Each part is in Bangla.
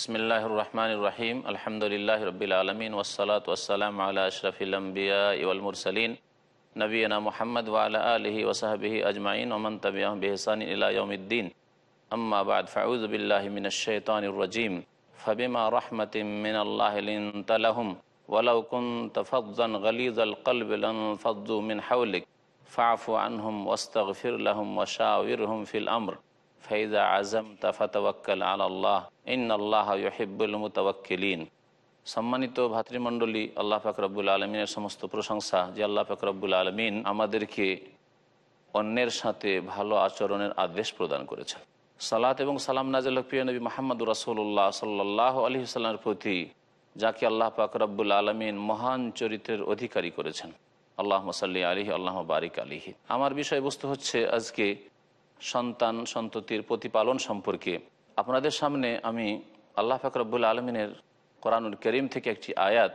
বিসমিল্লাহ রহমান রহিম আলহামদুলিল্লাহ রবিল আলমিন ওসলাত ওসালাম আল্লাহ আশরফিলম্বিয়া ইউলমুর সালিন নবীনা মোহাম্মদ ওয়ালা আলহি ওসাহাবিহি আজমাইন ওমন তবিয়া বেহসান ইলায়মদ্দিন আম্মাবাদ ফাউজবিল্লাহমিনশানরজিম ফবিমা রহমতিম মিনাল্লাহলিনতলহম ওলাউকুন তফজান গলিজ আল কলবিলন ফজ্জু মিন হাউলিক ফাফু আনহুম ওস্তগফির লহম ওশাউরহম feel Amr Faiza Azam তাফাতওয়াক্কাল Allah in আল্লাহ ইহিবুল মুতাওয়াক্কিলিন সম্মানিত ভাতৃমণ্ডলী, আল্লাহ ফাকরাবুল আলমিনের সমস্ত প্রশংসা যে আল্লাহ ফাকরাবুল আলমিন আমাদেরকে অন্যের সাথে ভালো আচরণের আদেশ প্রদান করেছেন। সালাত এবং সালাম নাজিল প্রিয় নবী মাহমদ রাসুল্লাহ সাল্লাহ আলী সাল্লামের প্রতি, যাকে আল্লাহ ফাকরাবুল আলমিন মহান চরিত্রের অধিকারী করেছেন। আল্লাহ মসাল্লি আলিহি আল্লাহ বারিক আলিহি আমার বিষয়বস্তু হচ্ছে আজকে সন্তান, সন্ততির প্রতিপালন সম্পর্কে। আপনাদের সামনে আমি আল্লাহ ফাকরাবুল আলমিনের কোরআনুল করিম থেকে একটি আয়াত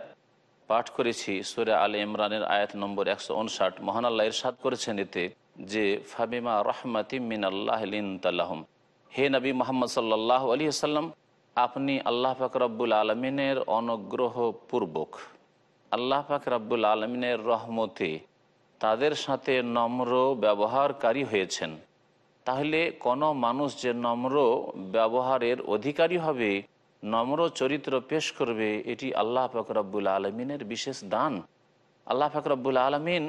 পাঠ করেছি, সুরে আল ইমরানের আয়াত নম্বর একশো উনষাট। মহান আল্লাহ ইরশাদ করেছেন এতে যে, ফাবিমা রহমাতি মিন আল্লাহ তাল্লাহম হে নবী মোহাম্মদ সাল্লাহ আলী সাল্লাম আপনি আল্লাহ ফাকরাবুল আলমিনের অনুগ্রহ পূর্বক আল্লাহ ফাকরাবুল আলমিনের রহমতে তাদের সাথে নম্র ব্যবহারকারী হয়েছেন। তাহলে কোনো মানুষ যে নম্র ব্যবহারের অধিকারী হবে, নম্র চরিত্র পেশ করবে, এটি আল্লাহ ফাকরাবুল আলমিনের বিশেষ দান। আল্লাহ ফাকরাবুল আলমিন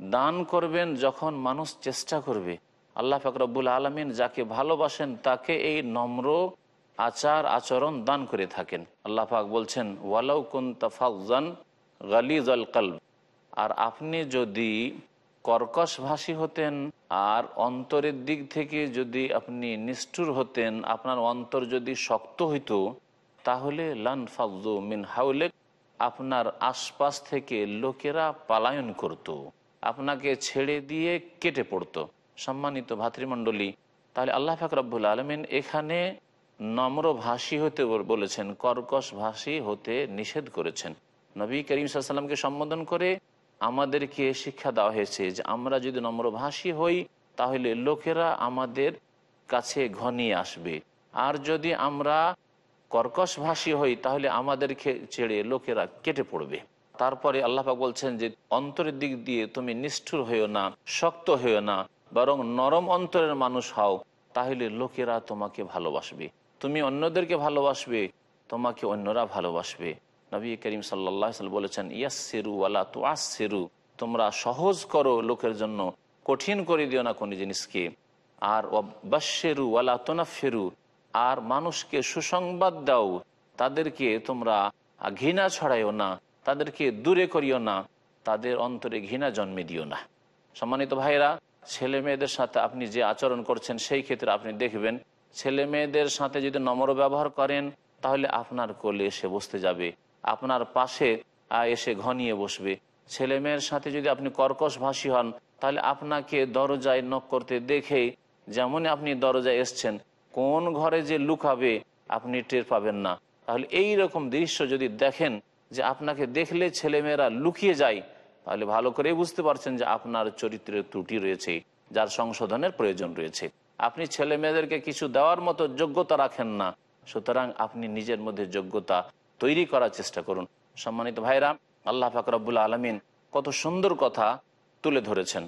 দান করবেন যখন মানুষ চেষ্টা করবে। আল্লাহ ফাকরাবুল আলমিন যাকে ভালোবাসেন, তাকে এই নম্র আচার আচরণ দান করে থাকেন। আল্লাহ পাক বলছেন, ওয়ালাউ কুন গালিজ আল কালব। আর আপনি যদি কর্কশভাষী হতেন, আর অন্তরের দিক থেকে যদি আপনি নিষ্ঠুর হতেন, আপনার অন্তর যদি শক্ত হইতো, তাহলে লান ফাজু মিন হাউলেক আপনার আশপাশ থেকে লোকেরা পালায়ন করত। আপনাকে ছেড়ে দিয়ে কেটে পড়ত সম্মানিত ভাতৃমণ্ডলী, তাহলে আল্লাহ ফাকরাবুল আলমিন এখানে নম্র ভাষী হতে বলেছেন কর্কশ ভাষী হতে নিষেধ করেছেন নবী করিম সাল্লামকে সম্বোধন করে আমাদেরকে শিক্ষা দেওয়া হয়েছে যে আমরা যদি নম্রভাষী হই, তাহলে লোকেরা আমাদের কাছে ঘনিয়ে আসবে। আর যদি আমরা কর্কশভাষী হই, তাহলে আমাদেরকে ছেড়ে লোকেরা কেটে পড়বে। তারপরে আল্লাহাক বলছেন যে, অন্তরের দিক দিয়ে তুমি নিষ্ঠুর হইও না, শক্ত হইও না, বরং নরম অন্তরের মানুষ হও, তাহলে লোকেরা তোমাকে ভালোবাসবে। তুমি অন্যদেরকে ভালোবাসবে, তোমাকে অন্যরা ভালোবাসবে। নবী করিম সাল্লাহ বলেছেন ইয়াসেরু আলা তো আসেরু তোমরা সহজ করো লোকের জন্য, কঠিন করে দিও না কোনো জিনিসকে। আর বাসেরু আলা তোনাফেরু। আর মানুষকে সুসংবাদ দাও, তাদেরকে তোমরা ঘৃণা ছড়াইও না, তাদেরকে দূরে করিও না, তাদের অন্তরে ঘৃণা জন্মে দিও না। সম্মানিত ভাইরা ছেলে মেয়েদের সাথে আপনি যে আচরণ করছেন, সেই ক্ষেত্রে আপনি দেখবেন ছেলে মেয়েদের সাথে যদি নম্র ব্যবহার করেন, তাহলে আপনার কোলে এসে বসতে যাবে। আপনার পাশে এসে ঘনিয়ে বসবে। ছেলে মেয়ের সাথে যদি আপনি কর্কশ ভাষী হন, তাহলে আপনাকে দরজায় নক করতে দেখেই যেমনই আপনি দরজায় এসছেন, কোন ঘরে যে লুকাবে আপনি টের পাবেন না। তাহলে এই রকম দৃশ্য যদি দেখেন যে আপনাকে দেখলে ছেলেমেয়েরা লুকিয়ে যায়, তাহলে ভালো করে বুঝতে পারছেন যে আপনার চরিত্রের ত্রুটি রয়েছে, যার সংশোধনের প্রয়োজন রয়েছে। আপনি ছেলে মেয়েদেরকে কিছু দেওয়ার মতো যোগ্যতা রাখেন না, সুতরাং আপনি নিজের মধ্যে যোগ্যতা তৈরি করার চেষ্টা করুন। সম্মানিত ভাইরা আল্লাহ ফাকরাবুল আলমিন কত সুন্দর কথা তুলে ধরেছেন।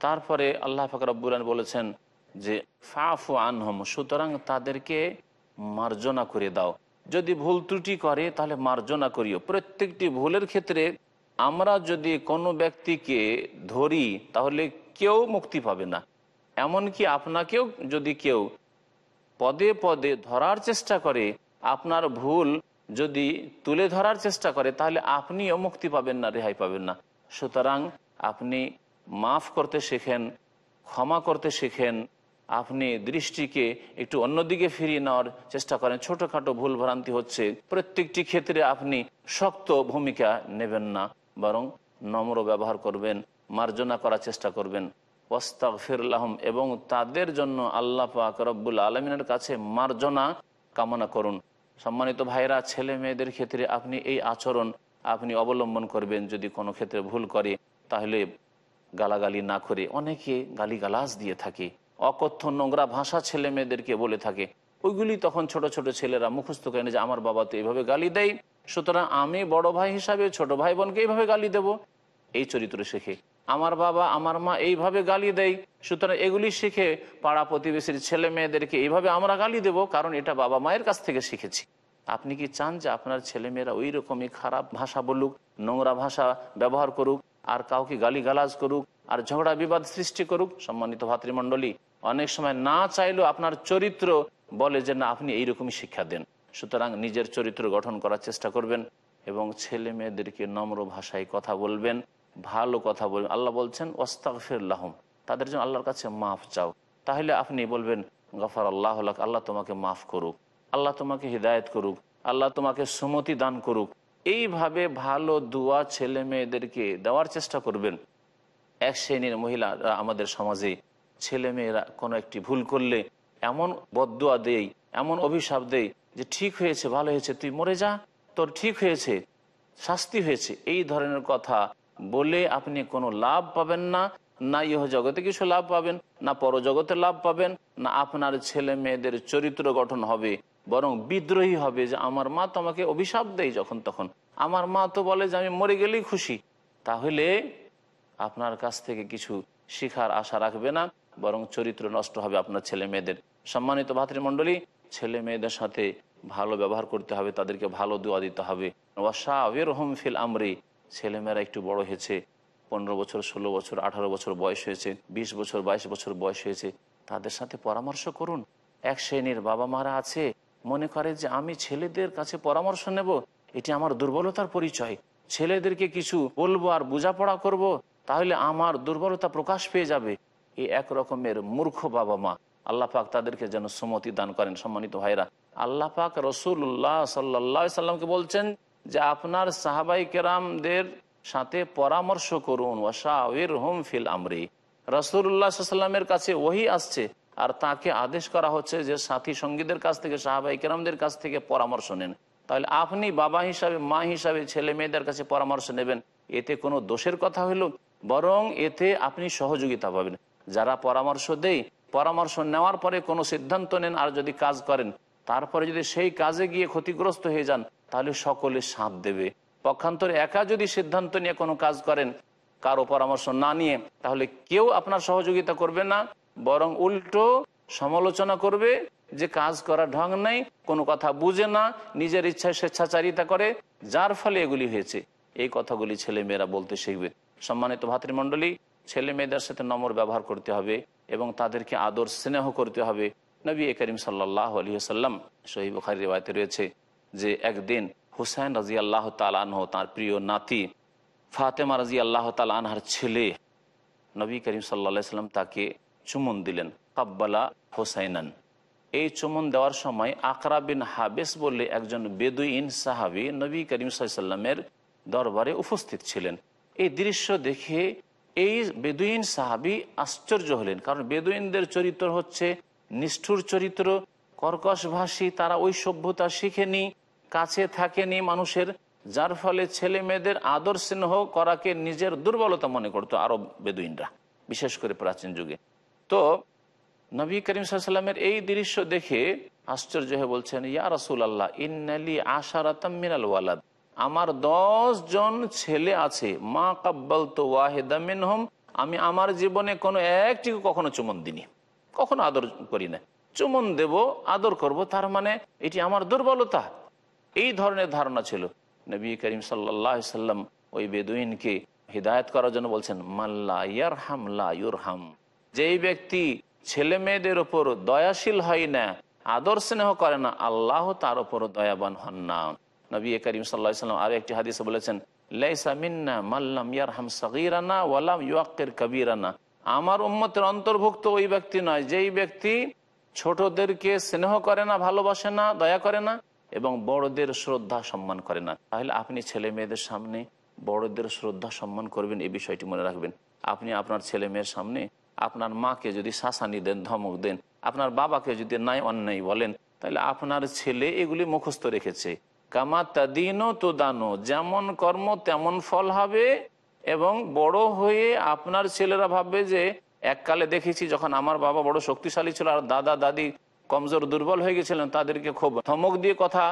তারপরে আল্লাহ ফাকরাবুল বলেছেন যে ফাফু আনহম, সুতরাং তাদেরকে মার্জনা করে দাও। যদি ভুল ত্রুটি করে, তাহলে মার্জনা করিও। প্রত্যেকটি ভুলের ক্ষেত্রে আমরা যদি কোনো ব্যক্তিকে ধরি, তাহলে কেউ মুক্তি পাবে না। এমনকি আপনাকেও যদি কেউ পদে পদে ধরার চেষ্টা করে, আপনার ভুল যদি তুলে ধরার চেষ্টা করে, তাহলে আপনিও মুক্তি পাবেন না, রেহাই পাবেন না। সুতরাং আপনি মাফ করতে শেখেন, ক্ষমা করতে শেখেন, আপনি দৃষ্টিকে একটু অন্যদিকে ফিরিয়ে নেওয়ার চেষ্টা করেন। ছোটোখাটো ভুল ভ্রান্তি হচ্ছে, প্রত্যেকটি ক্ষেত্রে আপনি শক্ত ভূমিকা নেবেন না, বরং নম্র ব্যবহার করবেন, মার্জনা করার চেষ্টা করবেন। ওস্তাক ফিরলাহম এবং তাদের জন্য আল্লাহ পাক রব্বুল আলমিনের কাছে মার্জনা কামনা করুন। সম্মানিত ভাইরা ছেলে মেয়েদের ক্ষেত্রে আপনি এই আচরণ আপনি অবলম্বন করবেন যদি কোনো ক্ষেত্রে ভুল করে, তাহলে গালাগালি না করে। অনেকে গালিগালাজ দিয়ে থাকে, অকথ্য নোংরা ভাষা ছেলে মেয়েদেরকে বলে থাকে। ওইগুলি তখন ছোট ছোট ছেলেরা মুখস্থ করেন যে, আমার বাবা তো এইভাবে গালি দেয়, সুতরাং আমি বড় ভাই হিসাবে ছোট ভাই বোনকে এইভাবে গালি দেব। এই চরিত্র শেখে। আমার বাবা, আমার মা এইভাবে গালি দেয়। সুতরাং এগুলি শিখে পাড়া প্রতিবেশীর ছেলে মেয়েদেরকে এইভাবে আমরা গালি দেব, কারণ এটা বাবা মায়ের কাছ থেকে শিখেছি। আপনি কি চান যে আপনার ছেলেমেয়েরা ওই রকমই খারাপ ভাষা বলুক, নোংরা ভাষা ব্যবহার করুক, আর কাউকে গালি গালাজ করুক, আর ঝগড়া বিবাদ সৃষ্টি করুক? সম্মানিত ভাতৃমণ্ডলী, অনেক সময় না চাইলেও আপনার চরিত্র বলে যে না, আপনি এইরকমই শিক্ষা দেন। সুতরাং নিজের চরিত্র গঠন করার চেষ্টা করবেন এবং ছেলে মেয়েদেরকে নম্র ভাষায় কথা বলবেন। ভালো কথা বলবেন। আল্লাহ বলছেন ওস্তাগফিরুল্লাহম তাদের জন্য আল্লাহর কাছে মাফ চাও। তাহলে আপনি বলবেন গফার আল্লাহ আল্লাহ তোমাকে মাফ করুক। আল্লাহ তোমাকে হৃদায়ত করুক। আল্লাহ তোমাকে সুমতি দান করুক। এইভাবে ভালো দুয়া ছেলে মেয়েদেরকে দেওয়ার চেষ্টা করবেন। এক শ্রেণির মহিলারা আমাদের সমাজে ছেলে মেয়েরা কোনো একটি ভুল করলে, এমন বদুয়া দেই এমন অভিশাপ দেই যে ঠিক হয়েছে, ভালো হয়েছে, তুই মরে যা, তোর ঠিক হয়েছে, শাস্তি হয়েছে, এই ধরনের কথা বলে আপনি কোনো লাভ পাবেন না না ইহ জগতে কিছু লাভ পাবেন, না পরজগতে লাভ পাবেন, না আপনার ছেলে মেয়েদের চরিত্র গঠন হবে, বরং বিদ্রোহী হবে যে আমার মা তো আমাকে অভিশাপ দেয় যখন তখন। আমার মা তো বলে যে আমি মরে গেলেই খুশি। তাহলে আপনার কাছ থেকে কিছু শিখার আশা রাখবে না, বরং চরিত্র নষ্ট হবে আপনার ছেলে মেয়েদের। সম্মানিত ভাতৃমণ্ডলী, ছেলে মেয়েদের সাথে ভালো ব্যবহার করতে হবে, তাদেরকে ভালো দোয়া দিতে হবে। ওয়াশাওয়ের হোম ফিল আমরি। ছেলেমেয়েরা একটু বড় হয়েছে, পনেরো বছর, ষোলো বছর, আঠারো বছর বয়স হয়েছে ২০ বছর, বাইশ বছর বয়স হয়েছে। তাদের সাথে পরামর্শ করুন। এক শ্রেণির বাবা মারা আছে, মনে করে যে আমি ছেলেদের কাছে পরামর্শ নেব, এটি আমার দুর্বলতার পরিচয়। ছেলেদেরকে কিছু বলব আর বোঝাপড়া করব, তাহলে আমার দুর্বলতা প্রকাশ পেয়ে যাবে। এই এক রকমের মূর্খ বাবা মা। আল্লাহ পাক তাদেরকে যেন সুমতি দান করেন সম্মানিত ভাইরা আল্লাহ পাক রসুল্লাহ সাল্লাহ সাল্লামকে বলছেন যে আপনার সাহাবাই কেরামদের সাথে পরামর্শ করুন ওয়াশাওয়ের হোম ফিল আমরি। রসুল্লাহ সাল্লামের কাছে ওহি আসছে আর তাকে আদেশ করা হচ্ছে যে সাথী সঙ্গীদের কাছ থেকে, সাহাবাই কেরামদের কাছ থেকে পরামর্শ নেন। তাহলে আপনি বাবা হিসাবে, মা হিসাবে, ছেলে মেয়েদের কাছে পরামর্শ নেবেন। এতে কোনো দোষের কথা হলো বরং এতে আপনি সহযোগিতা পাবেন। যারা পরামর্শ দেয়, পরামর্শ নেওয়ার পরে কোনো সিদ্ধান্ত নেন আর যদি কাজ করেন, তারপরে যদি সেই কাজে গিয়ে ক্ষতিগ্রস্ত হয়ে যান তাহলে সকলে সাথ দেবে। পক্ষান্তরে একা যদি সিদ্ধান্ত নিয়ে কোনো কাজ করেন, কারও পরামর্শ না নিয়ে, তাহলে কেউ আপনার সহযোগিতা করবে না, বরং উল্টো সমালোচনা করবে যে কাজ করার ঢং নেই, কোনো কথা বুঝে না, নিজের ইচ্ছায় স্বেচ্ছাচারিতা করে, যার ফলে এগুলি হয়েছে। এই কথাগুলি ছেলে মেয়েরা বলতে শিখবে। সম্মানিত ভাতৃমণ্ডলী ছেলে মেয়েদের সাথে নম্র ব্যবহার করতে হবে এবং তাদেরকে আদর স্নেহ করতে হবে। নবী করিম সাল্লাহ আলহিহাল্লাম শহীদ বুখারি রেওয়ায়তে রয়েছে যে একদিন হুসাইন রাজি আল্লাহ তালানহ তার প্রিয় নাতি ফাতেমা রাজি আল্লাহ তাল আনহার ছেলে নবী করিম সাল্লা সাল্লাম তাকে চুমন দিলেন, কাব্বালা হোসাইনান। এই চুমন দেওয়ার সময় আকরা বিন হাবেস বলে একজন বেদুইন সাহাবি নবী করিম সাল্লামের দরবারে উপস্থিত ছিলেন। এই দৃশ্য দেখে এই বেদুইন সাহাবি আশ্চর্য হলেন, কারণ বেদুইনদের চরিত্র হচ্ছে নিষ্ঠুর চরিত্র, কর্কশভাষী, তারা ওই সভ্যতা শিখেনি কাছে থাকেনি মানুষের, যার ফলে ছেলে মেয়েদের আদর স্নেহ করাকে নিজের দুর্বলতা মনে করতো আরব বেদুইনরা, বিশেষ করে প্রাচীন যুগে। তো নবী করিম সাল্লামের এই দৃশ্য দেখে আশ্চর্য হয়ে বলছেন, ইয়া রসুল আল্লাহ ইন্নালি আশারাতাম মিনাল ওয়ালাদ। আমার দশ জন ছেলে আছে, মা কাব্বাল তো ওয়াহেদা মিনহম। আমি আমার জীবনে কোনো একটিকে কখনো চুমন দিনি কখনো আদর করি না চুমন দেব, আদর করব, তার মানে এটি আমার দুর্বলতা। এই ধরনের ধারণা ছিল। নবী করিম সাল্লাহ সাল্লাম ওই বেদুইনকে হিদায়ত করার জন্য বলছেন মাল্লা ইয়ার হাম লা হাম যেই ব্যক্তি ছেলে মেয়েদের ওপর দয়াশীল হয় না, আদর স্নেহ করে না, আল্লাহ তার ওপর দয়াবান হন না। নবী করিম সাল্লাহ সাল্লাম আর একটি হাদিসে বলেছেন মাল্লাম ওয়ালাম ইউকের কবিরানা। আমার উম্মতের অন্তর্ভুক্ত ওই ব্যক্তি নয়, যেই ব্যক্তি ছোটদেরকে স্নেহ করে না, ভালোবাসে না, দয়া করে না এবং বড়দের শ্রদ্ধা সম্মান করে না। তাহলে আপনি ছেলে মেয়েদের সামনে বড়দের শ্রদ্ধা সম্মান করবেন, এই বিষয়টি মনে রাখবেন। আপনি আপনার ছেলে মেয়ের সামনে আপনার মাকে যদি শাসানি দেন, ধমক দেন, আপনার বাবাকে যদি নাই অন্যায় বলেন, তাহলে আপনার ছেলে এগুলি মুখস্থ রেখেছে। কামা তাদিনও তো দানো যেমন কর্ম তেমন ফল হবে এবং বড় হয়ে আপনার ছেলেরা ভাববে যে, এককালে দেখেছি যখন আমার বাবা বড় শক্তিশালী ছিল আর দাদা দাদি কমজোর দুর্বল হয়ে গেছিলেন, তাদেরকে খুব ধমক দিয়ে কথা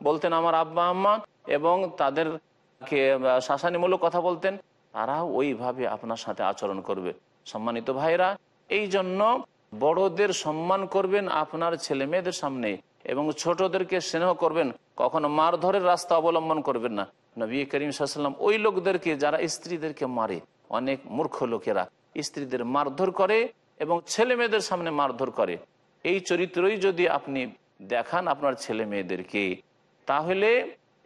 বলতেন আমার আব্বা, আম্মা এবং তাদেরকে শাসানিমূলক কথা বলতেন। তারা ওইভাবে আপনার সাথে আচরণ করবে। সম্মানিত ভাইরা এই জন্য বড়দের সম্মান করবেন আপনার ছেলে মেয়েদের সামনে এবং ছোটদেরকে স্নেহ করবেন। কখনো মারধরের রাস্তা অবলম্বন করবেন না। নবী করিম সাল্লাম ওই লোকদেরকে, যারা স্ত্রীদেরকে মারে, অনেক মূর্খ লোকেরা স্ত্রীদের মারধর করে এবং ছেলে মেয়েদের সামনে মারধর করে। এই চরিত্রই যদি আপনি দেখান আপনার ছেলে মেয়েদেরকে তাহলে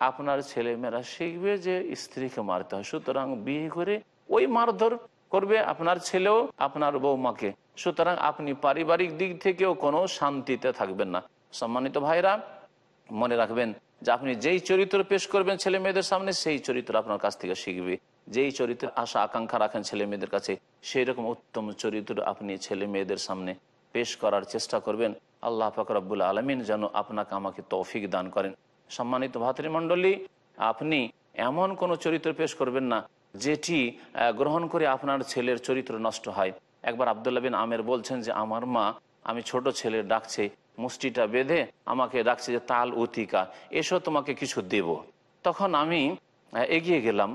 আপনার ছেলে মেয়েরা শিখবে যে স্ত্রীকে মারতে হয়। সুতরাং বিয়ে করে ওই মারধর করবে আপনার ছেলেও আপনার বৌমাকে। সুতরাং আপনি পারিবারিক দিক থেকেও কোনো শান্তিতে থাকবেন না। সম্মানিত ভাইরা, মনে রাখবেন যে আপনি যেই চরিত্র পেশ করবেন ছেলে মেয়েদের সামনে, সেই চরিত্র আপনার কাছ থেকে শিখবে। যেই চরিত্রের আশা, আকাঙ্ক্ষা রাখেন ছেলে মেয়েদের কাছে সেই রকম উত্তম চরিত্র আপনি ছেলে মেয়েদের সামনে পেশ করার চেষ্টা করবেন। আল্লাহ ফাকরাবুল আলমিন যেন আপনাকে আমাকে তৌফিক দান করেন। সম্মানিত ভাতৃমণ্ডলী, আপনি এমন কোনো চরিত্র পেশ করবেন না, যেটি গ্রহণ করে আপনার ছেলের চরিত্র নষ্ট হয়। একবার আবদুল্লাহ বিন আমের বলছেন যে, আমার মা, আমি ছোট ছেলে ডাকছে, মুষ্টিটা বেঁধে আমাকে ডাকছে যে, তাল উতিকা, এসো তোমাকে কিছু দেব। তখন আমি এগিয়ে গেলাম।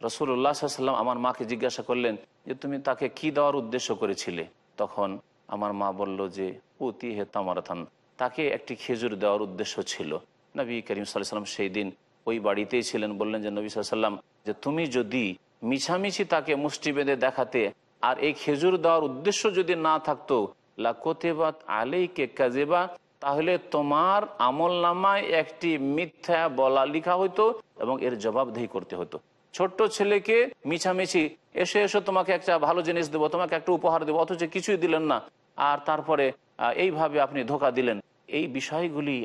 রসুল্লাহ সাল্লাম আমার মাকে জিজ্ঞাসা করলেন যে, তুমি তাকে কি দেওয়ার উদ্দেশ্য করেছিলে? তখন আমার মা বলল যে উতি হে তামারাথান। তাকে একটি খেজুর দেওয়ার উদ্দেশ্য ছিল। নবী করিম সাল্লাম সেই দিন ওই বাড়িতেই ছিলেন। বললেন যে, নবী সাল্লাম যে তুমি যদি মিছামিছি তাকে মুষ্টি বেঁধে দেখাতে, আর এই খেজুর দেওয়ার উদ্দেশ্য যদি না থাকতো, লাকোতেবাত আলেইকে কাজেবা তাহলে তোমার আমল নামায় একটি মিথ্যা বলা লিখা হতো এবং এর জবাবদেহি করতে হতো ছোট্ট ছেলেকে মিছামিছি এসে এসে, তোমাকে একটা ভালো জিনিস দেবো, তোমাকে একটা উপহার দেবো, অথচ কিছুই দিলেন না। আর তারপরে এইভাবে আপনি ধোকা দিলেন। এই বিষয়গুলি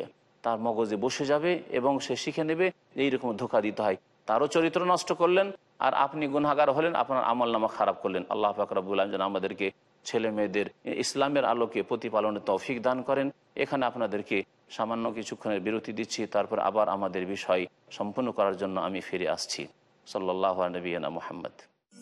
তার মগজে বসে যাবে এবং সে শিখে নেবে, এইরকম ধোকা দিতে হয়। তারও চরিত্র নষ্ট করলেন, আর আপনি গুনাগার হলেন, আপনার আমল নামা খারাপ করলেন। আল্লাহ ফাকরাবুল যেন আমাদেরকে ছেলে মেয়েদের ইসলামের আলোকে প্রতিপালনের তৌফিক দান করেন। এখানে আপনাদেরকে সামান্য কিছুক্ষণের বিরতি দিচ্ছি, তারপর আবার আমাদের বিষয় সম্পূর্ণ করার জন্য আমি ফিরে আসছি। সাল্লাহ নবীনা মোহাম্মদ।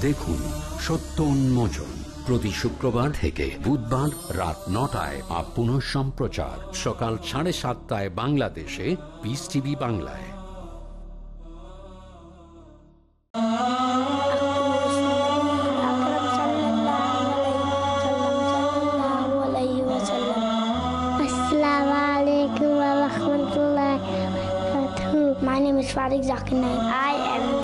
দেখুন সত্য উন্মোচন প্রতি শুক্রবার থেকে বুধবার রাত নটায় আর পুনঃ সম্প্রচার। সকাল সাড়ে সাতটায় বাংলাদেশে পিস টিভি বাংলায়। My name is I am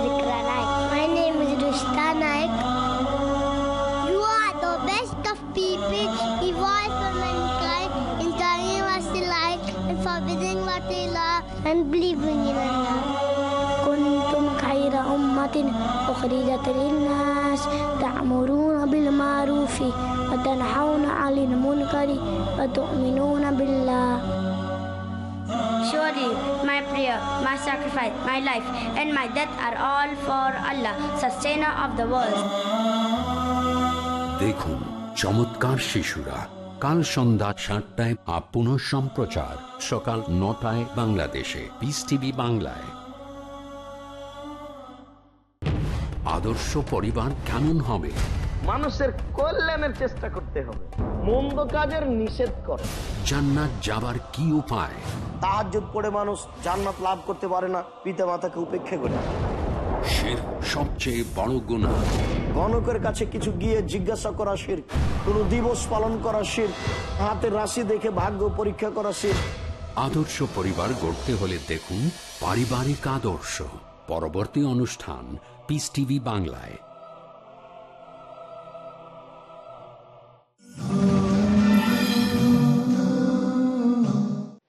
and believing in Allah. كنتم خير أمة أخرجت للناس تأمرون بالمعروف وتنحون عن المنكر وتؤمنون بالله Surely my prayer, my sacrifice, my life, and my death are all for Allah, sustainer of the world. দেখুন চমৎকার শিশুরা কাল সন্ধ্যা সাতটায় আপ পুনঃ সম্প্রচার। সকাল নটায় বাংলাদেশে। পিস টিভি বাংলায়। আদর্শ পরিবার কেমন হবে? মানুষের কল্যাণের চেষ্টা করতে হবে। মন্দ কাজের নিষেধ করে। জান্নাত যাবার কি উপায়? তাহাজ্জুদ পড়ে মানুষ জান্নাত লাভ করতে পারে না পিতা মাতাকে উপেক্ষা করে। শির সবচেয়ে বড় গুণা। গণকের কাছে কিছু গিয়ে জিজ্ঞাসা করা শির কোন দিবস পালন করা শির হাতের রাশি দেখে ভাগ্য পরীক্ষা করা শির। আদর্শ পরিবার গড়তে হলে দেখুন পারিবারিক আদর্শ। পরবর্তী অনুষ্ঠান পিস টিভি বাংলায়।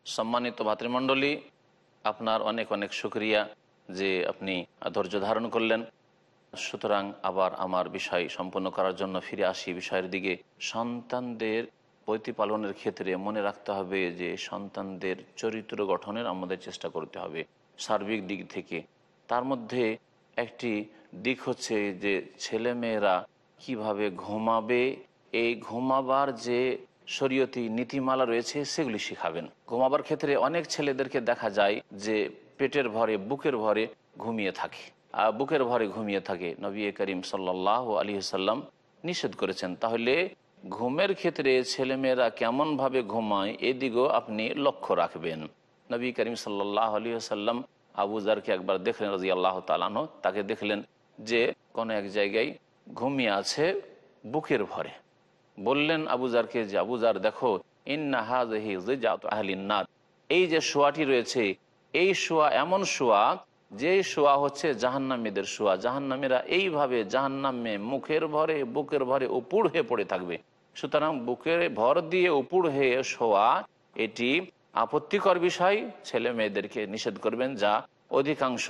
সম্মানিত ভাতৃমণ্ডলী আপনার অনেক অনেক শুক্রিয়া। যে আপনি ধৈর্য ধারণ করলেন। সুতরাং আবার আমার বিষয় সম্পন্ন করার জন্য ফিরে আসি। বিষয়ের দিকে সন্তানদের প্রতিপালনের ক্ষেত্রে মনে রাখতে হবে যে সন্তানদের চরিত্র গঠনের আমাদের চেষ্টা করতে হবে সার্বিক দিক থেকে। তার মধ্যে একটি দিক হচ্ছে যে ছেলেমেয়েরা কীভাবে ঘুমাবে, এই ঘুমাবার যে শরীয়তি নীতিমালা রয়েছে সেগুলি শিখাবেন। ঘুমাবার ক্ষেত্রে অনেক ছেলেদেরকে দেখা যায় যে পেটের ভরে, বুকের ভরে ঘুমিয়ে থাকে। আর বুকের ভরে ঘুমিয়ে থাকে নবী করিম সাল্লাহ আলী সাল্লাম নিষেধ করেছেন। তাহলে ঘুমের ক্ষেত্রে ছেলেমেয়েরা কেমনভাবে ঘুমায় এদিকেও আপনি লক্ষ্য রাখবেন। নবী করিম সাল্লাহ আলী সাল্লাম আবুজারকে একবার দেখলেন রাজি আল্লাহ তালানো তাকে দেখলেন যে কোনো এক জায়গায় ঘুমিয়ে আছে বুকের ভরে। বললেন আবুজারকে যে আবুজার দেখো ইন্নাহাজিনাত এই যে শোয়াটি রয়েছে এই শোয়া এমন শোয়া যে শোয়া হচ্ছে জাহান্নামীদের শোয়া। জাহান্নামীরা এইভাবে জাহান্নামে মুখের ভরে, বুকের ভরে উপুড় হয়ে পড়ে থাকবে। সুতরাং বুকের ভর দিয়ে উপুড় হয়ে শোয়া, এটি আপত্তিকর বিষয়। ছেলে মেয়েদেরকে নিষেধ করবেন যা অধিকাংশ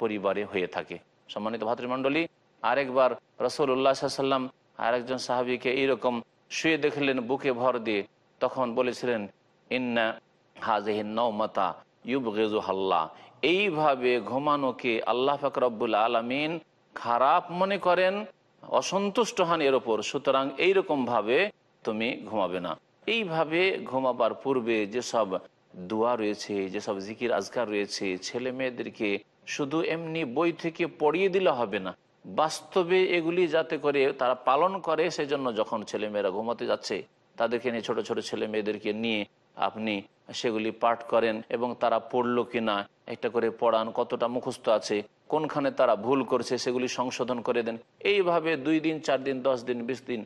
পরিবারে হয়ে থাকে। সম্মানিত ভাতৃমণ্ডলী, আরেকবার রসুল্লাহ সাল্লাম আরেকজন সাহাবিকে এইরকম শুয়ে দেখলেন বুকে ভর দিয়ে। তখন বলেছিলেন, ইন্না হাজহিন নৌমতা ইউব এইভাবে ঘুমানোকে আল্লাহ ফাকরবুল আলমিন খারাপ মনে করেন, অসন্তুষ্ট হন এর ওপর সুতরাং এইরকম ভাবে তুমি ঘুমাবে না। এইভাবে ঘুমাবার পূর্বে যেসব দোয়া রয়েছে, যেসব জিকির আজকার রয়েছে, ছেলে মেয়েদেরকে শুধু এমনি বই থেকে পড়িয়ে দিলে হবে না। বাস্তবে এগুলি যাতে করে তারা পালন করে, সেজন্য যখন ছেলেমেয়েরা ঘুমাতে যাচ্ছে, তাদেরকে নিয়ে ছোট ছোট ছেলে মেয়েদেরকে নিয়ে আপনি সেগুলি পাঠ করেন এবং তারা পড়ল কিনা, একটা করে পড়ান, কতটা মুখস্থ আছে, কোনখানে তারা ভুল করছে সেগুলি সংশোধন করে দেন। এইভাবে দুই দিন, চার দিন, দশ দিন, বিশ দিন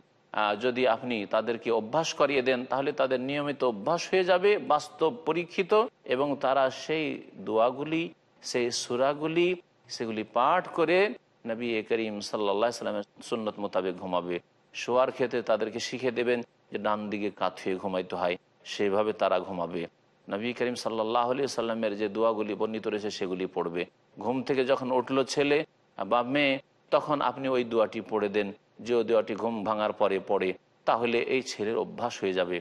যদি আপনি তাদেরকে অভ্যাস করিয়ে দেন, তাহলে তাদের নিয়মিত অভ্যাস হয়ে যাবে, বাস্তব পরীক্ষিত, এবং তারা সেই দোয়াগুলি, সেই সুরাগুলি, সেগুলি পাঠ করে নবী করিম সাল্লা সাল্লামের সুন্নত মোতাবেক ঘুমাবে। শোয়ার ক্ষেত্রে তাদেরকে শিখে দেবেন যে ডান দিকে কাত হয়ে ঘুমাইতে হয়। সেইভাবে তারা ঘুমাবে। নবী করিম সাল্লাহ আলি সাল্লামের যে দোয়াগুলি বর্ণিত রয়েছে সেগুলি পড়বে। ঘুম থেকে যখন উঠল ছেলে বা মেয়ে, তখন আপনি ওই দোয়াটি পড়ে দেন। যে দোয়াটি ঘুম ভাঙার পরে পড়ে, তাহলে এই ছেলের অভ্যাস হয়ে যাবে।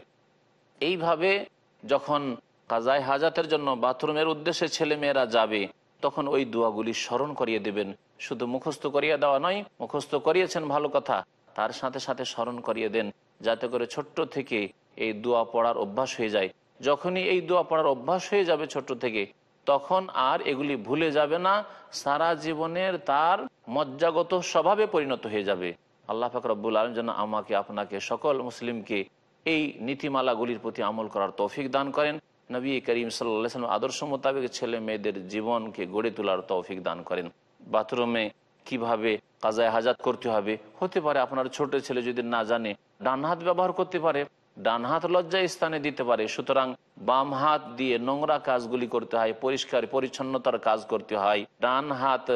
এইভাবে যখন কাজায় হাজাতের জন্য বাথরুমের উদ্দেশ্যে ছেলে মেয়েরা যাবে, তখন ওই দোয়াগুলি স্মরণ করিয়ে দেবেন। শুধু মুখস্থ করিয়ে দেওয়া নয়, মুখস্থ করিয়েছেন ভালো কথা, তার সাথে সাথে স্মরণ করিয়ে দেন। যাতে করে ছোট্ট থেকে এই দোয়া পড়ার অভ্যাস হয়ে যায়। যখনই এই দোয়া পড়ার অভ্যাস হয়ে যাবে ছোট্ট থেকে, তখন আর এগুলি ভুলে যাবে না, সারা জীবনের তার মজ্জাগত স্বভাবে পরিণত হয়ে যাবে। আল্লাহ ফাকরাবুল আলম যেন আমাকে, আপনাকে, সকল মুসলিমকে এই নীতিমালাগুলির প্রতি আমল করার তৌফিক দান করেন। নবী করিম সাল্লাম আদর্শ মোতাবেক ছেলে মেয়েদের জীবনকে গড়ে তোলার তৌফিক দান করেন। বাথরুমে কীভাবে কাজায় হাজাত করতে হবে? হতে পারে আপনার ছোট ছেলে যদি না জানে ডান হাত ব্যবহার করতে পারে। ডান হাত লজ্জা স্থানে দিতে পারে, সুতরাং বাম হাত দিয়ে নোংরা কাজগুলি করতে হয়, পরিষ্কার পরিচ্ছন্নতার কাজ করতে হয়। ডান হাত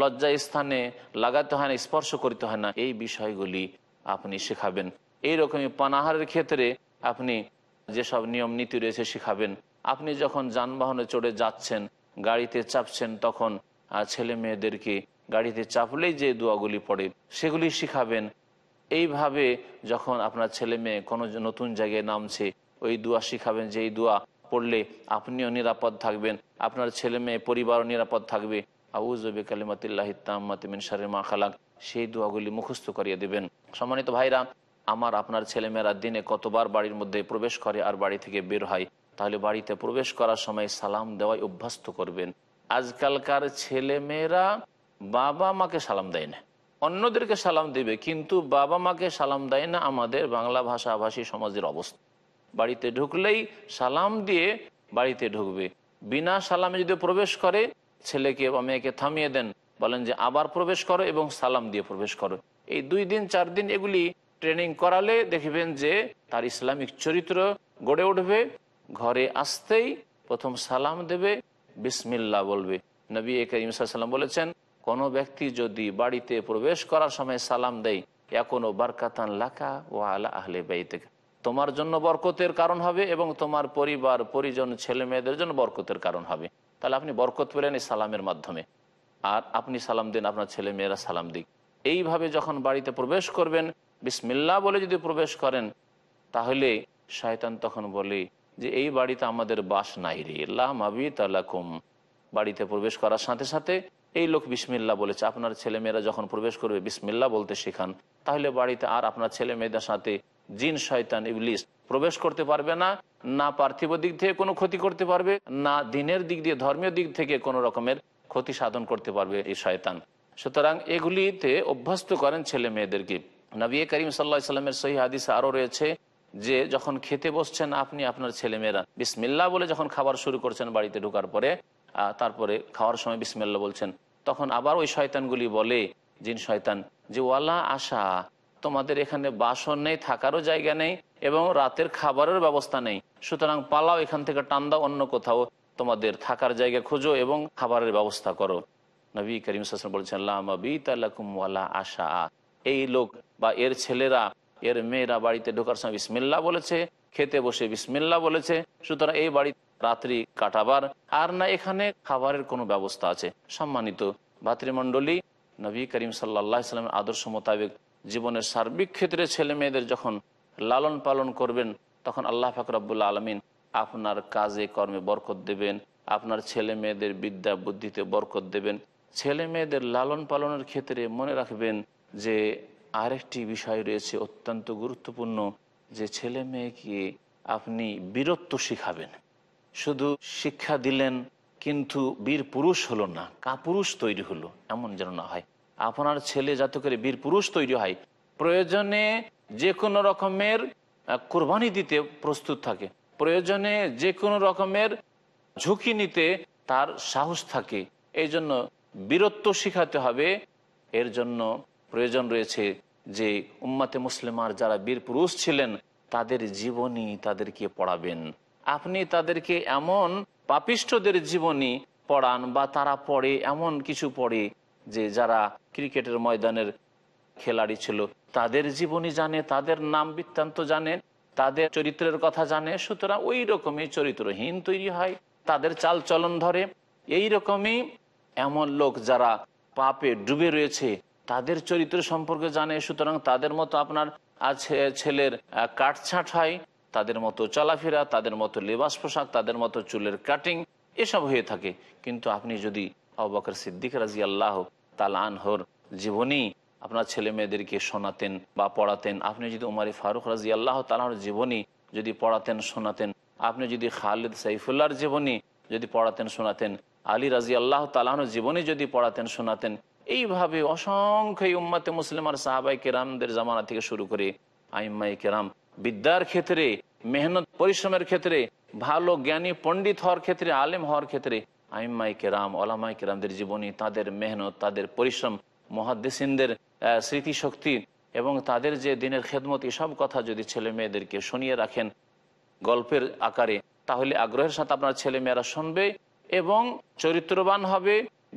লজ্জা স্থানে লাগাতে হয় না, স্পর্শ করতে হয় না, এই বিষয়গুলি আপনি শেখাবেন। এইরকমই পানাহারের ক্ষেত্রে আপনি যেসব নিয়ম নীতি রয়েছে শেখাবেন। আপনি যখন যানবাহনে চড়ে যাচ্ছেন, গাড়িতে চাপছেন, তখন ছেলে মেয়েদেরকে গাড়িতে চাপলেই যে দোয়াগুলি পড়ে, সেগুলি শিখাবেন। এইভাবে যখন আপনার ছেলে মেয়ে কোনো নতুন জায়গায় নামছে, ওই দোয়া শিখাবেন যে এই দোয়া পড়লে আপনিও নিরাপদ থাকবেন, আপনার ছেলে মেয়ে পরিবারও নিরাপদ থাকবে। আউজবে কালিমাতিল্লাহ তাম্মাতিমিন সারে মা খালাক। সেই দোয়াগুলি মুখস্থ করিয়ে দেবেন। সম্মানিত ভাইরা, আমার আপনার ছেলেমেয়েরা দিনে কতবার বাড়ির মধ্যে প্রবেশ করে আর বাড়ি থেকে বের হয়, তাহলে বাড়িতে প্রবেশ করার সময় সালাম দেওয়াই অভ্যস্ত করবেন। আজকালকার ছেলেমেয়েরা বাবা মাকে সালাম দেয় না। অন্যদেরকে সালাম দেবে, কিন্তু বাবা মাকে সালাম দেয় না আমাদের বাংলা ভাষাভাষী সমাজের অবস্থা। বাড়িতে ঢুকলেই সালাম দিয়ে বাড়িতে ঢুকবে। বিনা সালামে যদি প্রবেশ করে, ছেলেকে বা মেয়েকে থামিয়ে দেন, বলেন যে আবার প্রবেশ করো এবং সালাম দিয়ে প্রবেশ করো। এই দুই দিন, চার দিন এগুলি ট্রেনিং করালে দেখবেন যে তার ইসলামিক চরিত্র গড়ে উঠবে, ঘরে আসতেই প্রথম সালাম দেবে বিসমিল্লা বলবে। নবী করিম সাল্লাম বলেছেন কোনো ব্যক্তি যদি বাড়িতে প্রবেশ করার সময় সালাম দেয়, এখনও বারকাতান লাকা ও আলা আহলে বাইতে তোমার জন্য বরকতের কারণ হবে এবং তোমার পরিবার, পরিজন ছেলে মেয়েদের জন্য বরকতের কারণ হবে। তাহলে আপনি বরকত পেলেন এই সালামের মাধ্যমে। আর আপনি সালাম দিন আপনার ছেলে মেয়েরা সালাম দিক। এইভাবে যখন বাড়িতে প্রবেশ করবেন বিসমিল্লা বলে যদি প্রবেশ করেন, তাহলে শয়তান তখন বলে যে, এই বাড়িতে আমাদের বাস নাই রে। লামাবি তালাকুম বাড়িতে প্রবেশ করার সাথে সাথে এই লোক বিসমিল্লা বলেছে, আপনার ছেলে মেয়েরা যখন প্রবেশ করবে বিসমিল্লা বলতে শেখান, তাহলে বাড়িতে আর আপনার ছেলে মেয়েদের সাথে জিন, শয়তান, ইবলিস প্রবেশ করতে পারবে না না পার্থিব দিক থেকে কোনো ক্ষতি করতে পারবে, না দিনের দিক দিয়ে, ধর্মীয় দিক থেকে কোনো রকমের ক্ষতি সাধন করতে পারবে এই শয়তান। সুতরাং এগুলিতে অভ্যস্ত করেন ছেলে মেয়েদেরকে নবী করিম সাল্লা সাল্লামের সহি হাদিস আরও রয়েছে যে, যখন খেতে বসছেন আপনি আপনার ছেলেমেয়েরা বিসমিল্লা বলে যখন খাবার শুরু করছেন বাড়িতে ঢোকার পরে তারপরে খাওয়ার সময় বিসমিল্লা বলছেন। তখন আবার ওই শয়তানগুলি বলে, জিন শয়তান, যে ওয়ালা আশা, তোমাদের এখানে বাসন নেই, থাকারও জায়গা নেই এবং রাতের খাবারের ব্যবস্থা নেই। সুতরাং পালাও এখান থেকে, টান দাও অন্য কোথাও। তোমাদের থাকার জায়গা খোঁজো এবং খাবারের ব্যবস্থা করো। নবী করিম বলছেন ওয়ালা আশা। এই লোক বা এর ছেলেরা, এর মেয়েরা বাড়িতে ঢোকার সময় বিসমিল্লা বলেছে, খেতে বসে বিসমিল্লা বলেছে। সুতরাং এই বাড়ি রাত্রি কাটাবার। আর না, এখানে খাবারের কোনো ব্যবস্থা আছে। সম্মানিত ভাতৃমণ্ডলী, নবী করিম সাল্লাহ সাল্লামের আদর্শ মোতাবেক জীবনের সার্বিক ক্ষেত্রে ছেলে মেয়েদের যখন লালন পালন করবেন, তখন আল্লাহ ফাকরাবুল্লা আলমিন আপনার কাজে কর্মে বরকত দেবেন, আপনার ছেলে মেয়েদের বিদ্যা বুদ্ধিতে বরকত দেবেন। ছেলে মেয়েদের লালন পালনের ক্ষেত্রে মনে রাখবেন যে আরেকটি বিষয় রয়েছে অত্যন্ত গুরুত্বপূর্ণ, যে ছেলে মেয়েকে আপনি বীরত্ব শিখাবেন। শুধু শিক্ষা দিলেন, কিন্তু বীর পুরুষ হলো না, কাপুরুষ তৈরি হলো, এমন যেন না হয়। আপনার ছেলে যাতে করে বীর পুরুষ তৈরি হয়, প্রয়োজনে যে কোনো রকমের কোরবানি দিতে প্রস্তুত থাকে, প্রয়োজনে যে কোনো রকমের ঝুঁকি নিতে তার সাহস থাকে। এই জন্য বীরত্ব শিখাতে হবে। এর জন্য প্রয়োজন রয়েছে যে উম্মাতে মুসলিমার যারা বীর পুরুষ ছিলেন, তাদের জীবনী তাদেরকে পড়াবেন। আপনি তাদেরকে এমন পাপিষ্ঠদের জীবনী পড়ান বা তারা পড়ে এমন কিছু পড়ে যে যারা ক্রিকেটের ময়দানের খেলাড়ি ছিল। তাদের জীবনী জানে তাদের নাম বৃত্তান্ত জানে তাদের চরিত্রের কথা জানে সুতরাং ওই রকমই চরিত্রহীন তৈরি হয় তাদের চাল চলন ধরে। এই রকমই এমন লোক যারা পাপে ডুবে রয়েছে তাদের চরিত্র সম্পর্কে জানে সুতরাং তাদের মতো আপনার আছে ছেলের আহ, কাটছাঁট হয়। তাদের মতো চলাফেরা, তাদের মতো লেবাস পোশাক, তাদের মতো চুলের কাটিং এসব হয়ে থাকে। কিন্তু আপনি যদি আবাকর সিদ্দিক রাজি আল্লাহ তালানহর জীবনী আপনার ছেলে মেয়েদেরকে শোনাতেন বা পড়াতেন, আপনি যদি উমারি ফারুক রাজি আল্লাহ তালাহর জীবনী যদি পড়াতেন, শোনাতেন, আপনি যদি খালিদ সাইফুল্লাহর জীবনী যদি পড়াতেন, শোনাতেন, আলী রাজি আল্লাহ তালাহর জীবনী যদি পড়াতেন, শোনাতেন, এইভাবে অসংখ্য উম্মাতে মুসলিমার সাহাবাই কেরামদের জামানা থেকে শুরু করে আইম্মাই কেরাম বিদ্যার ক্ষেত্রে, মেহনত, পরিশ্রমের ক্ষেত্রে, ভালো জ্ঞানী পণ্ডিত হওয়ার ক্ষেত্রে, আলেম হওয়ার ক্ষেত্রে আইম্মাই কেরাম ওলামাই কেরামদের জীবনী, তাদের মেহনত, তাদের পরিশ্রম, মহাদ্দেসিনদের স্মৃতিশক্তি এবং তাদের যে দিনের খেদমত, এসব কথা যদি ছেলে মেয়েদেরকে শুনিয়ে রাখেন গল্পের আকারে, তাহলে আগ্রহের সাথে আপনার ছেলে মেয়েরা শুনবে এবং চরিত্রবান হবে,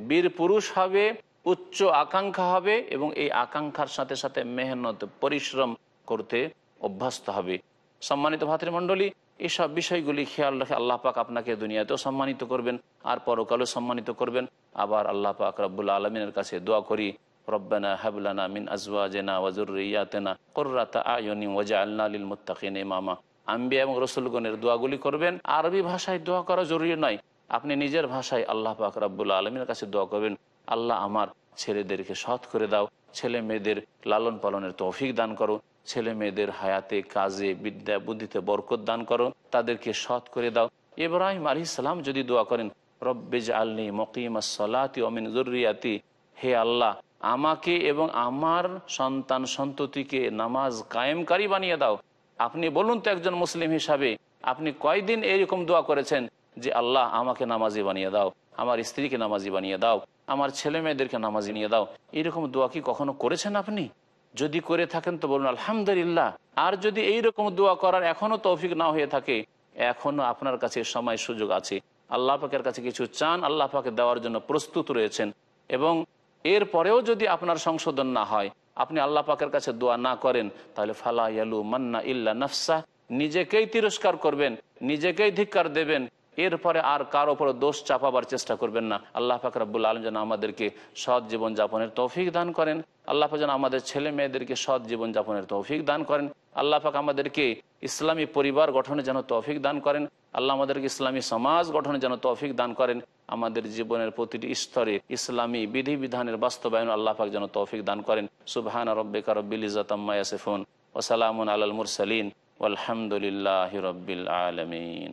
বীর পুরুষ হবে, উচ্চ আকাঙ্ক্ষা হবে এবং এই আকাঙ্ক্ষার সাথে সাথে মেহনত, পরিশ্রম করতে অভ্যস্ত হবে। সম্মানিত ভাতৃমণ্ডলী এইসব বিষয়গুলি খেয়াল রেখে আল্লাহ পাক আপনাকে দুনিয়াতেও সম্মানিত করবেন, আর পরকালেও সম্মানিত করবেন। আবার আল্লাহ পাক রব্বুল আলমিনের কাছে দোয়া করি, রব্বানা হাবলানা মিন আজওয়াজেনা ওয়াজুরিয়াতেনা কুররাতা আয়ুনি ওয়াজআলনা লিল মুত্তাকিন ইমামা। আম্বিয়া এবং রসুলগণের দোয়াগুলি করবেন। আরবি ভাষায় দোয়া করা জরুরি নয়, আপনি নিজের ভাষায় আল্লাহ পাক রব্বুল আলমীর কাছে দোয়া করবেন, আল্লাহ আমার ছেলেদেরকে সৎ করে দাও ছেলে মেয়েদের লালন পালনের তৌফিক দান করো। ছেলে মেয়েদের হায়াতে, কাজে বিদ্যা বুদ্ধিতে বরকত দান করো, তাদেরকে সৎ করে দাও। ইব্রাহিম আলী সালাম যদি দোয়া করেন রব্বেজ আলনি মকিম সলাতি অমিন জরুরিয়াতি হে আল্লাহ, আমাকে এবং আমার সন্তান সন্ততিকে নামাজ কায়েমকারী বানিয়ে দাও। আপনি বলুন তো একজন মুসলিম হিসাবে, আপনি কয়দিন এইরকম দোয়া করেছেন যে, আল্লাহ, আমাকে নামাজি বানিয়ে দাও, আমার স্ত্রীকে নামাজি বানিয়ে দাও, আমার ছেলে মেয়েদেরকে নামাজি নিয়ে দাও এরকম দোয়া কি কখনো করেছেন আপনি? যদি করে থাকেন তো বলুন, আলহামদুলিল্লাহ। আর যদি এই রকম দোয়া করার এখনও তৌফিক না হয়ে থাকে, এখনও আপনার কাছে সময় সুযোগ আছে। আল্লাহ পাকের কাছে কিছু চান, আল্লাহ পাকে দেওয়ার জন্য প্রস্তুত রয়েছেন। এবং এর পরেও যদি আপনার সংশোধন না হয়, আপনি আল্লাহ পাকের কাছে দোয়া না করেন, তাহলে ফালা ইয়ালু মান্না ইল্লা নফসা। নিজেকেই তিরস্কার করবেন, নিজেকেই ধিক্কার দেবেন এরপরে আর কার ওপর দোষ চাপাবার চেষ্টা করবেন না। আল্লাহ পাক আলম যেন আমাদেরকে সৎ জীবন যাপনের তৌফিক দান করেন। আল্লাহ পাক যেন আমাদের ছেলে মেয়েদেরকে সৎ জীবন যাপনের তৌফিক দান করেন। আল্লাহ পাক আমাদেরকে ইসলামী পরিবার গঠনে যেন তৌফিক দান করেন। আল্লাহ আমাদেরকে ইসলামী সমাজ গঠনে যেন তৌফিক দান করেন। আমাদের জীবনের প্রতিটি স্তরে ইসলামী বিধিবিধানের বাস্তবায়ন আল্লাহ পাক যেন তৌফিক দান করেন। সুবহান রব্বিকা রব্বিল আম্মা ইয়াসিফুন। ওয়া সালামুন আলাল মুরসালিন। ওয়ালহামদুলিল্লাহি রব্বিল আলামিন।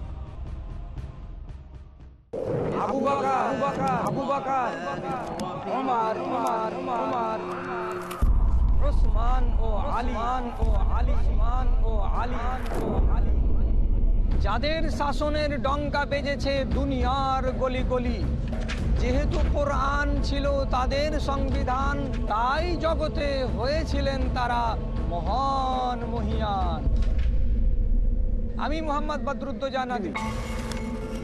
ও ও ও যাদের শাসনের ডঙ্কা বেজেছে দুনিয়ার গলি গলি, যেহেতু কোরআন ছিল তাদের সংবিধান, তাই জগতে হয়েছিলেন তারা মহান মহিয়ান। আমি মোহাম্মদ বদরুদ্দোজানাদি